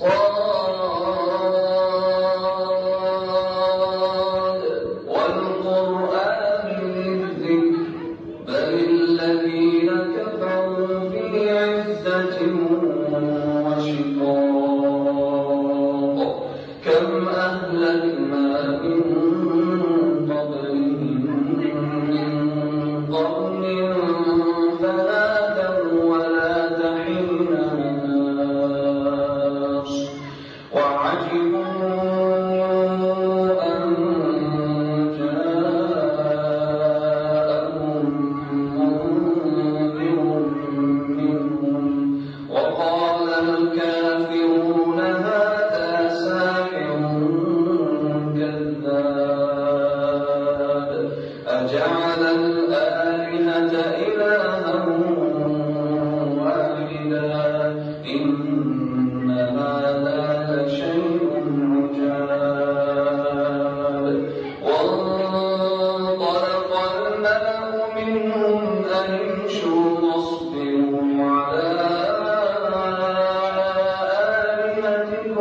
Oh.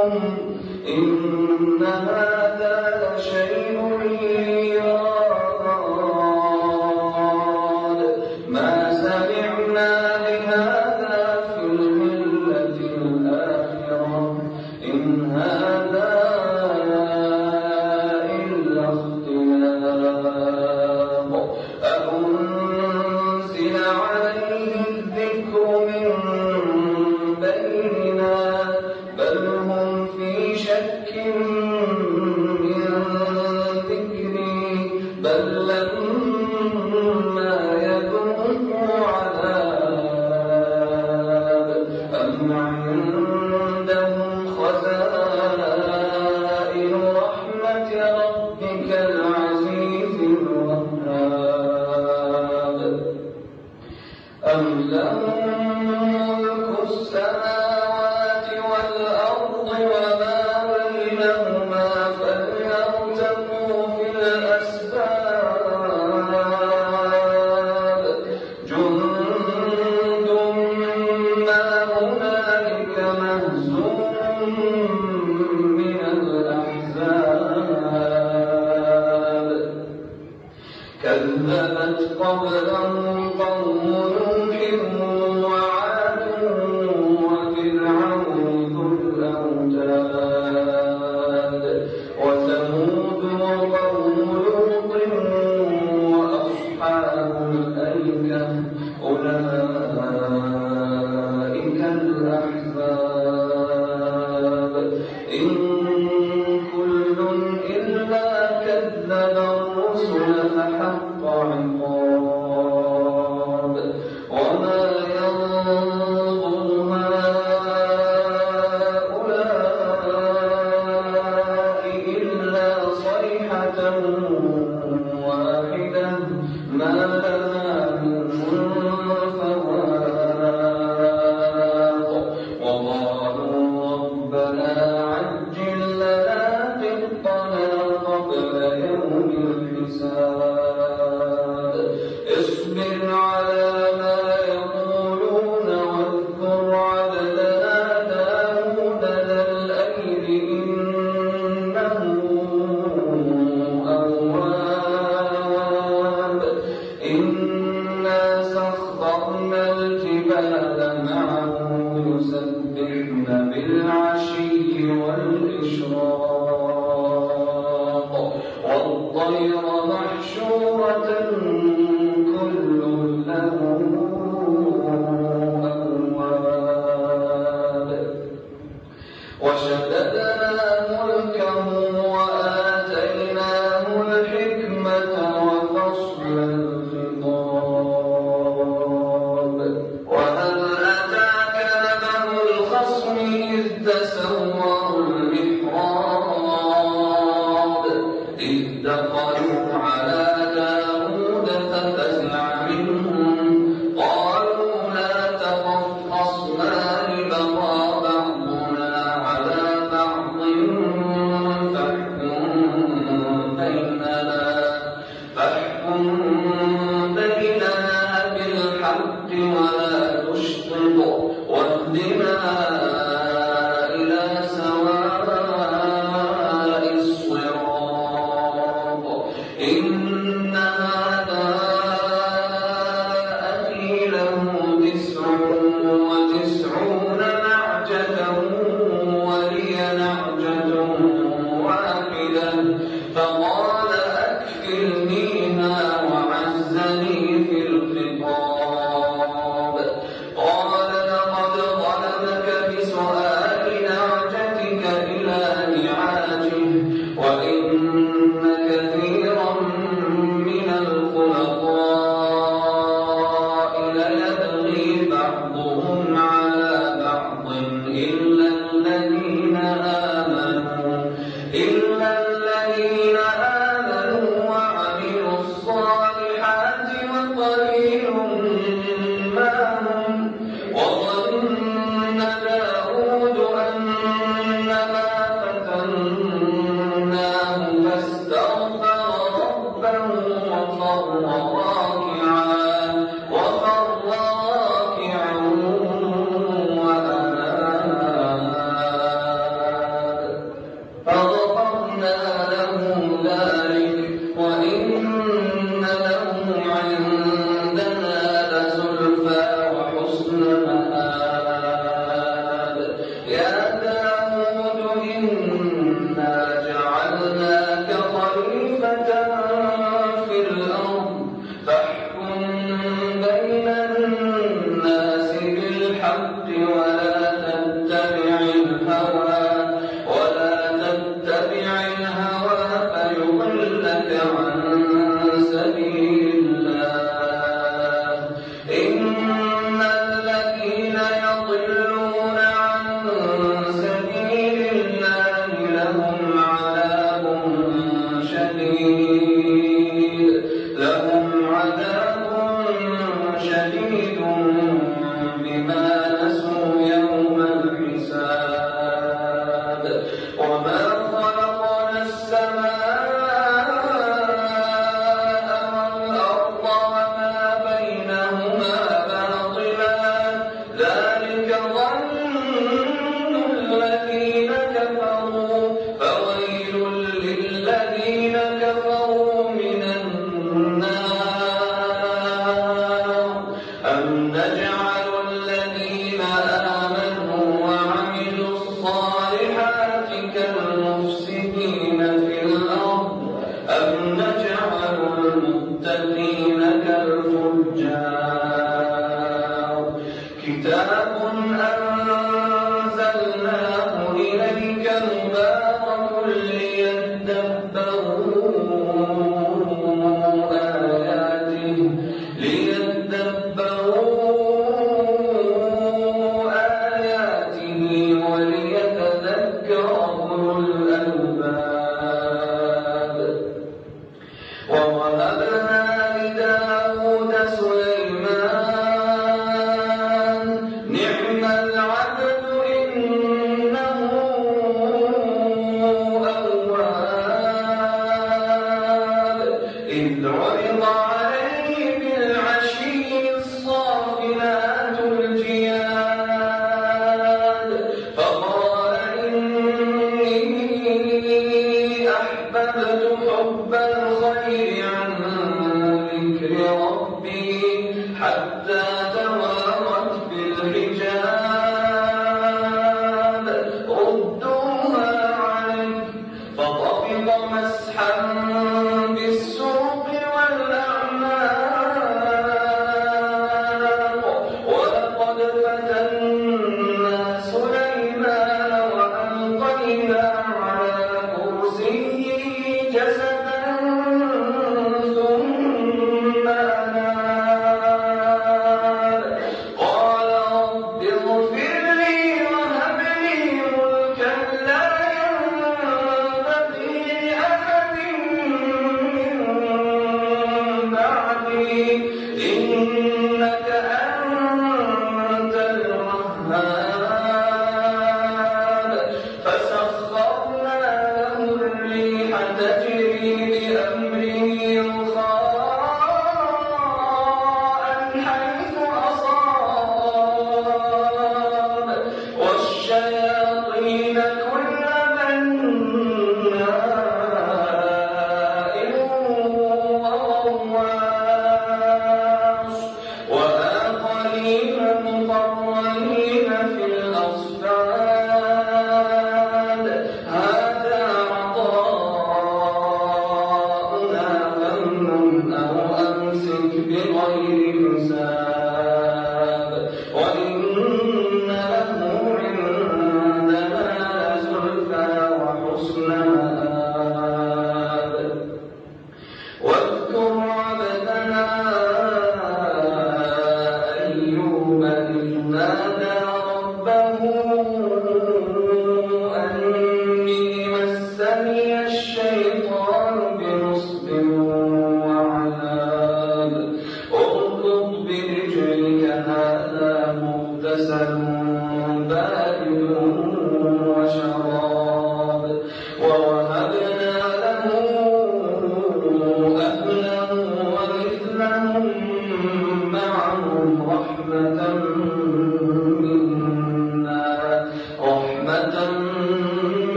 آلهتكم قبلهم وما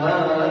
Ah.